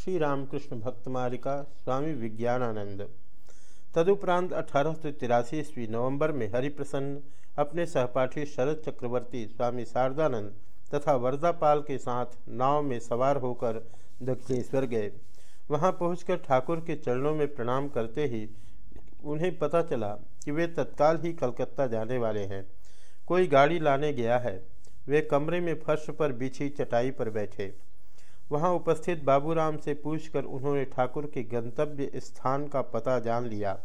श्री रामकृष्ण भक्तमालिका स्वामी विज्ञानानंद। तदुपरांत अठारह सौ तिरासी ईस्वी नवंबर में हरिप्रसन्न अपने सहपाठी शरद चक्रवर्ती स्वामी शारदानंद तथा वरदापाल के साथ नाव में सवार होकर दक्षिणेश्वर गए। वहाँ पहुंचकर ठाकुर के चरणों में प्रणाम करते ही उन्हें पता चला कि वे तत्काल ही कलकत्ता जाने वाले हैं। कोई गाड़ी लाने गया है। वे कमरे में फर्श पर बिछी चटाई पर बैठे। वहाँ उपस्थित बाबूराम से पूछकर उन्होंने ठाकुर के गंतव्य स्थान का पता जान लिया।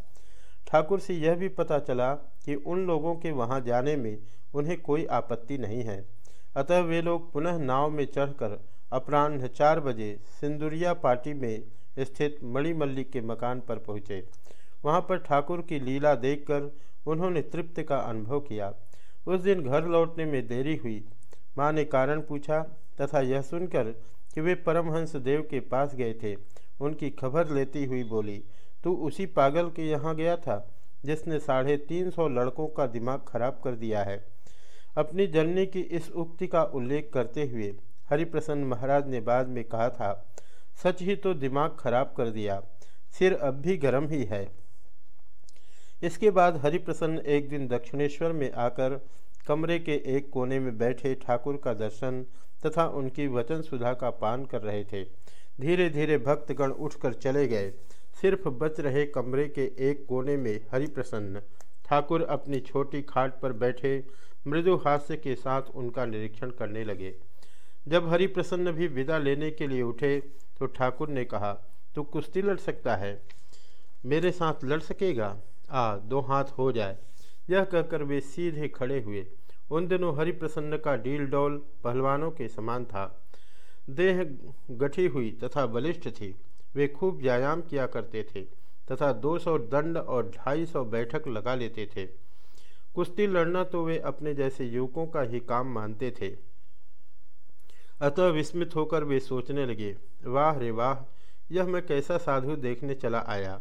ठाकुर से यह भी पता चला कि उन लोगों के वहाँ जाने में उन्हें कोई आपत्ति नहीं है। अतः वे लोग पुनः नाव में चढ़कर अपराह्न चार बजे सिंदुरिया पार्टी में स्थित मणिमल्लिक के मकान पर पहुँचे। वहाँ पर ठाकुर की लीला देखकर उन्होंने तृप्ति का अनुभव किया। उस दिन घर लौटने में देरी हुई। माँ ने कारण पूछा तथा यह सुनकर कि वे परमहंस देव के पास गए थे, उनकी खबर लेती हुई बोली, तू उसी पागल के यहाँ गया था, जिसने साढ़े तीन सौ लड़कों का दिमाग खराब कर दिया है। अपनी जननी की इस उक्ति का उल्लेख करते हुए हरिप्रसन्न महाराज ने बाद में कहा था, सच ही तो दिमाग खराब कर दिया, सिर अब भी गर्म ही है। इसके बाद हरिप्रसन्न एक दिन दक्षिणेश्वर में आकर कमरे के एक कोने में बैठे ठाकुर का दर्शन तथा उनकी वचन सुधा का पान कर रहे थे। धीरे धीरे भक्तगण उठकर चले गए। सिर्फ़ बच रहे कमरे के एक कोने में हरिप्रसन्न। ठाकुर अपनी छोटी खाट पर बैठे मृदु हास्य के साथ उनका निरीक्षण करने लगे। जब हरिप्रसन्न भी विदा लेने के लिए उठे तो ठाकुर ने कहा, तू कुश्ती लड़ सकता है। मेरे साथ लड़ सकेगा? आ, दो हाथ हो जाए। यह कहकर वे सीधे खड़े हुए। उन दिनों हरिप्रसन्न का डील डोल पहलवानों के समान था। देह गठी हुई तथा बलिष्ठ थी। वे खूब व्यायाम किया करते थे तथा 200 दंड और 250 बैठक लगा लेते थे। कुश्ती लड़ना तो वे अपने जैसे युवकों का ही काम मानते थे। अतः विस्मित होकर वे सोचने लगे, वाह रे वाह, यह मैं कैसा साधु देखने चला आया।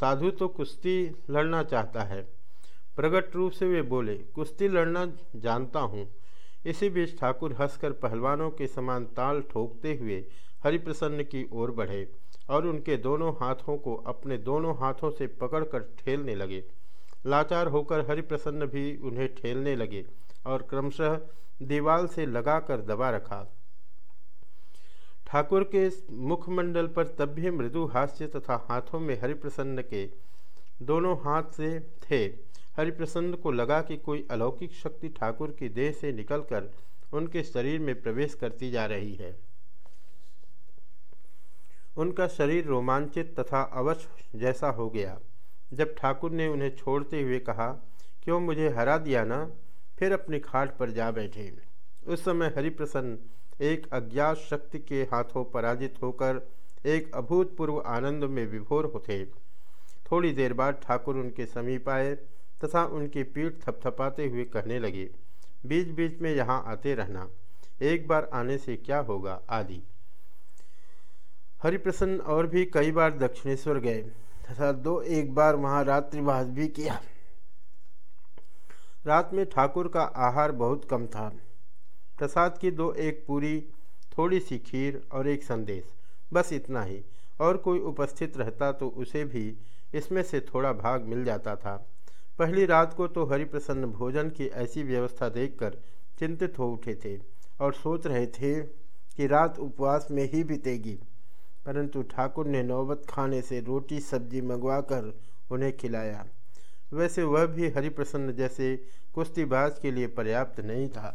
साधु तो कुश्ती लड़ना चाहता है। प्रकट रूप से वे बोले, कुश्ती लड़ना जानता हूँ। इसी बीच ठाकुर हंसकर पहलवानों के समान ताल ठोकते हुए हरिप्रसन्न की ओर बढ़े और उनके दोनों हाथों को अपने दोनों हाथों से पकड़कर ठेलने लगे। लाचार होकर हरिप्रसन्न भी उन्हें ठेलने लगे और क्रमशः दीवाल से लगाकर दबा रखा। ठाकुर के मुखमंडल पर तब भी मृदु हास्य तथा हाथों में हरिप्रसन्न के दोनों हाथ से थे। हरिप्रसन्न को लगा कि कोई अलौकिक शक्ति ठाकुर की देह से निकलकर उनके शरीर में प्रवेश करती जा रही है। उनका शरीर रोमांचित तथा अवश्य जैसा हो गया। जब ठाकुर ने उन्हें छोड़ते हुए कहा, क्यों मुझे हरा दिया ना? फिर अपनी खाट पर जा बैठे। उस समय हरिप्रसन्न एक अज्ञात शक्ति के हाथों पराजित होकर एक अभूतपूर्व आनंद में विभोर होते। थोड़ी देर बाद ठाकुर उनके समीप आए तथा उनकी पीठ थपथपाते हुए कहने लगे बीच बीच में यहाँ आते रहना, एक बार आने से क्या होगा आदि। हरिप्रसन्न और भी कई बार दक्षिणेश्वर गए, तथा दो एक बार वहाँ रात्रिवास भी किया। रात में ठाकुर का आहार बहुत कम था। प्रसाद की दो एक पूरी थोड़ी सी खीर और एक संदेश, बस इतना ही, और कोई उपस्थित रहता तो उसे भी इसमें से थोड़ा भाग मिल जाता था। पहली रात को तो हरिप्रसन्न भोजन की ऐसी व्यवस्था देखकर चिंतित हो उठे थे और सोच रहे थे कि रात उपवास में ही बीतेगी। परंतु ठाकुर ने नौबत खाने से रोटी सब्ज़ी मंगवाकर उन्हें खिलाया। वैसे वह भी हरिप्रसन्न जैसे कुश्तीबाज के लिए पर्याप्त नहीं था।